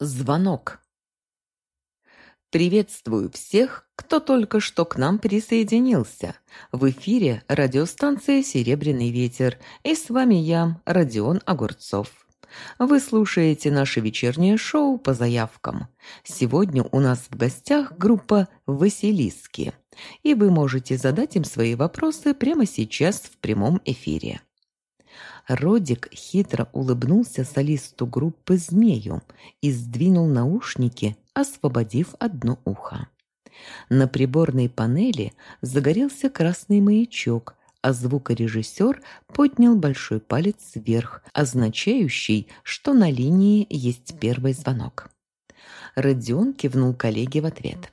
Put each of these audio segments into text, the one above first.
Звонок. Приветствую всех, кто только что к нам присоединился. В эфире радиостанция «Серебряный ветер» и с вами я, Родион Огурцов. Вы слушаете наше вечернее шоу по заявкам. Сегодня у нас в гостях группа «Василиски», и вы можете задать им свои вопросы прямо сейчас в прямом эфире. Родик хитро улыбнулся солисту группы «Змею» и сдвинул наушники, освободив одно ухо. На приборной панели загорелся красный маячок, а звукорежиссер поднял большой палец вверх, означающий, что на линии есть первый звонок. Родион кивнул коллеге в ответ.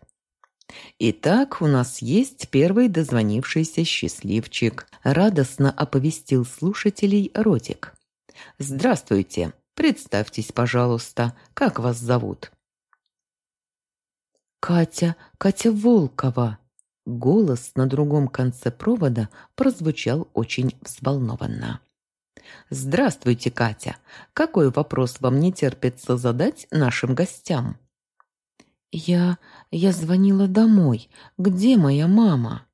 «Итак, у нас есть первый дозвонившийся счастливчик», – радостно оповестил слушателей Родик. «Здравствуйте. Представьтесь, пожалуйста, как вас зовут?» «Катя, Катя Волкова!» Голос на другом конце провода прозвучал очень взволнованно. «Здравствуйте, Катя! Какой вопрос вам не терпится задать нашим гостям?» «Я... я звонила домой. Где моя мама?»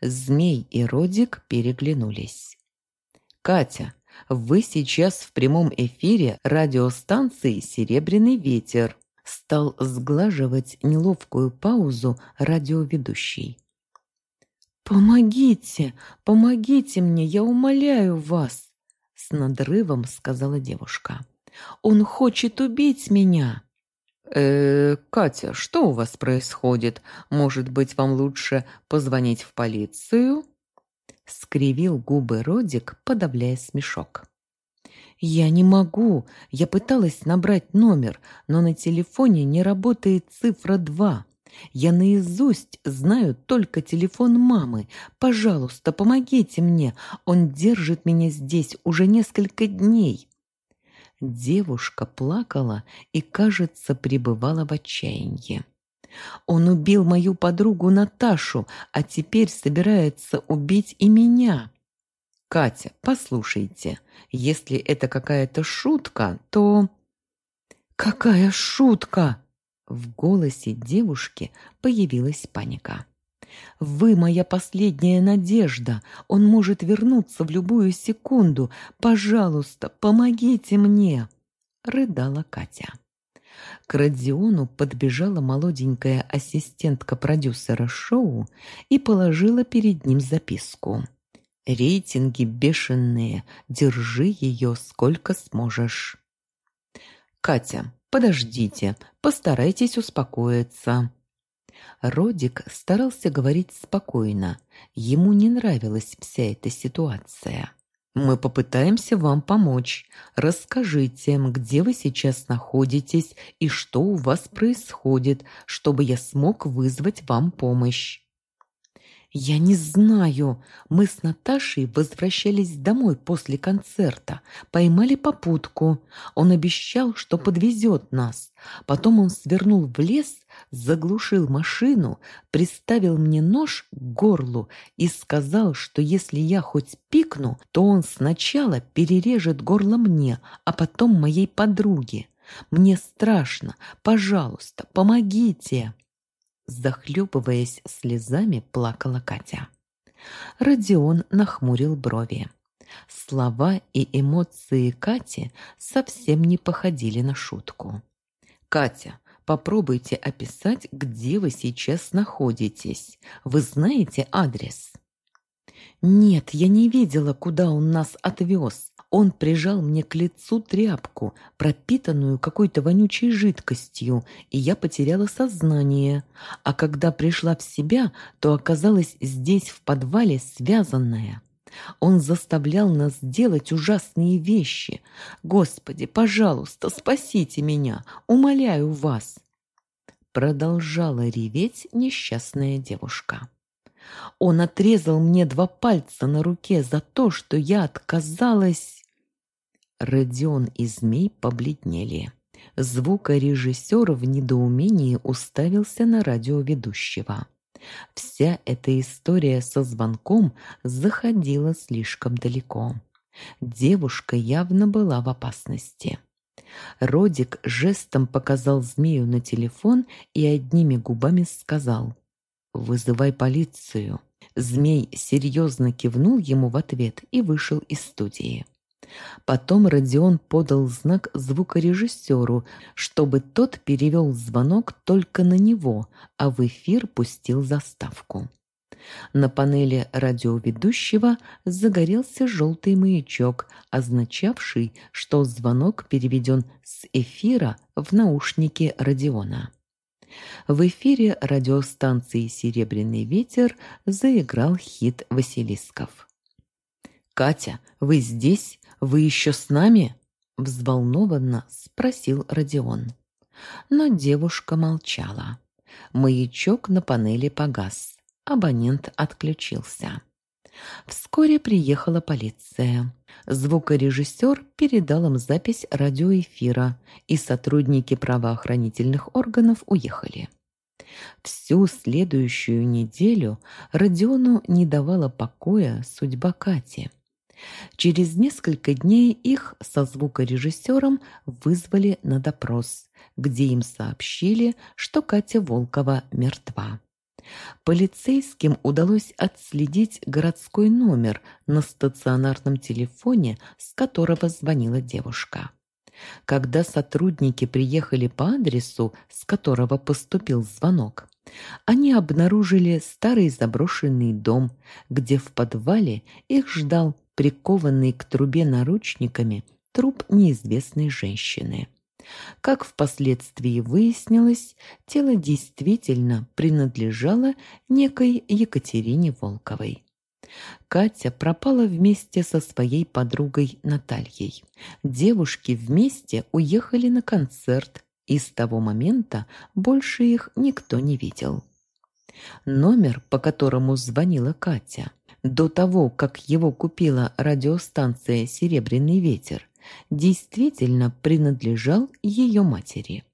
Змей и Родик переглянулись. «Катя, вы сейчас в прямом эфире радиостанции «Серебряный ветер». Стал сглаживать неловкую паузу радиоведущий. «Помогите! Помогите мне! Я умоляю вас!» С надрывом сказала девушка. «Он хочет убить меня!» Э, Катя, что у вас происходит? Может быть, вам лучше позвонить в полицию?» Скривил губы Родик, подавляя смешок. «Я не могу. Я пыталась набрать номер, но на телефоне не работает цифра два. Я наизусть знаю только телефон мамы. Пожалуйста, помогите мне. Он держит меня здесь уже несколько дней». Девушка плакала и, кажется, пребывала в отчаянии. «Он убил мою подругу Наташу, а теперь собирается убить и меня». «Катя, послушайте, если это какая-то шутка, то...» «Какая шутка?» В голосе девушки появилась паника. Вы моя последняя надежда. Он может вернуться в любую секунду. Пожалуйста, помогите мне!» — рыдала Катя. К Родиону подбежала молоденькая ассистентка продюсера шоу и положила перед ним записку. «Рейтинги бешеные. Держи ее сколько сможешь». «Катя, подождите, постарайтесь успокоиться», Родик старался говорить спокойно. Ему не нравилась вся эта ситуация. «Мы попытаемся вам помочь. Расскажите, где вы сейчас находитесь и что у вас происходит, чтобы я смог вызвать вам помощь». «Я не знаю. Мы с Наташей возвращались домой после концерта, поймали попутку. Он обещал, что подвезет нас. Потом он свернул в лес, заглушил машину, приставил мне нож к горлу и сказал, что если я хоть пикну, то он сначала перережет горло мне, а потом моей подруге. Мне страшно. Пожалуйста, помогите!» Захлебываясь слезами, плакала Катя. Родион нахмурил брови. Слова и эмоции Кати совсем не походили на шутку. «Катя, попробуйте описать, где вы сейчас находитесь. Вы знаете адрес?» «Нет, я не видела, куда он нас отвез. Он прижал мне к лицу тряпку, пропитанную какой-то вонючей жидкостью, и я потеряла сознание. А когда пришла в себя, то оказалась здесь, в подвале, связанная. Он заставлял нас делать ужасные вещи. Господи, пожалуйста, спасите меня, умоляю вас. Продолжала реветь несчастная девушка. Он отрезал мне два пальца на руке за то, что я отказалась... Родион и Змей побледнели. Звукорежиссер в недоумении уставился на радиоведущего. Вся эта история со звонком заходила слишком далеко. Девушка явно была в опасности. Родик жестом показал змею на телефон и одними губами сказал «Вызывай полицию». Змей серьезно кивнул ему в ответ и вышел из студии. Потом Родион подал знак звукорежиссеру, чтобы тот перевел звонок только на него, а в эфир пустил заставку. На панели радиоведущего загорелся желтый маячок, означавший, что звонок переведен с эфира в наушники Родиона. В эфире радиостанции «Серебряный ветер» заиграл хит Василисков. «Катя, вы здесь? Вы еще с нами?» – взволнованно спросил Родион. Но девушка молчала. Маячок на панели погас. Абонент отключился. Вскоре приехала полиция. Звукорежиссер передал им запись радиоэфира, и сотрудники правоохранительных органов уехали. Всю следующую неделю Родиону не давала покоя судьба Кати. Через несколько дней их со звукорежиссером вызвали на допрос, где им сообщили, что Катя Волкова мертва. Полицейским удалось отследить городской номер на стационарном телефоне, с которого звонила девушка. Когда сотрудники приехали по адресу, с которого поступил звонок, они обнаружили старый заброшенный дом, где в подвале их ждал прикованный к трубе наручниками труп неизвестной женщины. Как впоследствии выяснилось, тело действительно принадлежало некой Екатерине Волковой. Катя пропала вместе со своей подругой Натальей. Девушки вместе уехали на концерт, и с того момента больше их никто не видел. Номер, по которому звонила Катя, до того, как его купила радиостанция «Серебряный ветер», действительно принадлежал ее матери.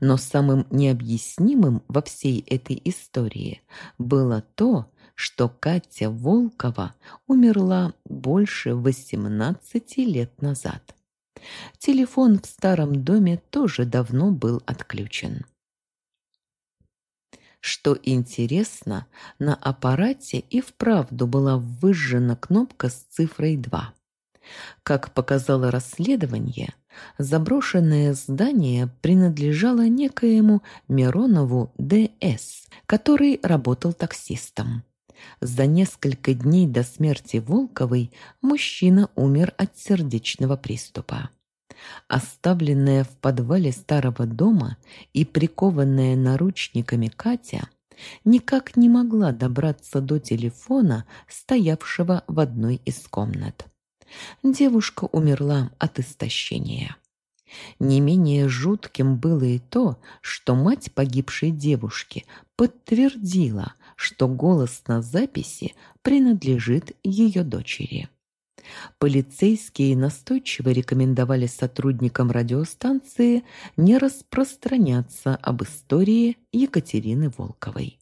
Но самым необъяснимым во всей этой истории было то, что Катя Волкова умерла больше 18 лет назад. Телефон в старом доме тоже давно был отключен. Что интересно, на аппарате и вправду была выжжена кнопка с цифрой 2. Как показало расследование, заброшенное здание принадлежало некоему Миронову Д.С., который работал таксистом. За несколько дней до смерти Волковой мужчина умер от сердечного приступа. Оставленная в подвале старого дома и прикованная наручниками Катя никак не могла добраться до телефона, стоявшего в одной из комнат девушка умерла от истощения. Не менее жутким было и то, что мать погибшей девушки подтвердила, что голос на записи принадлежит ее дочери. Полицейские настойчиво рекомендовали сотрудникам радиостанции не распространяться об истории Екатерины Волковой.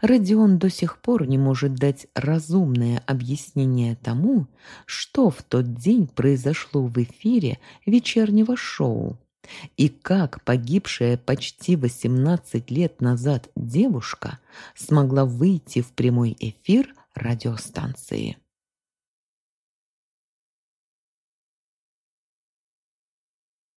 Родион до сих пор не может дать разумное объяснение тому, что в тот день произошло в эфире вечернего шоу и как погибшая почти 18 лет назад девушка смогла выйти в прямой эфир радиостанции.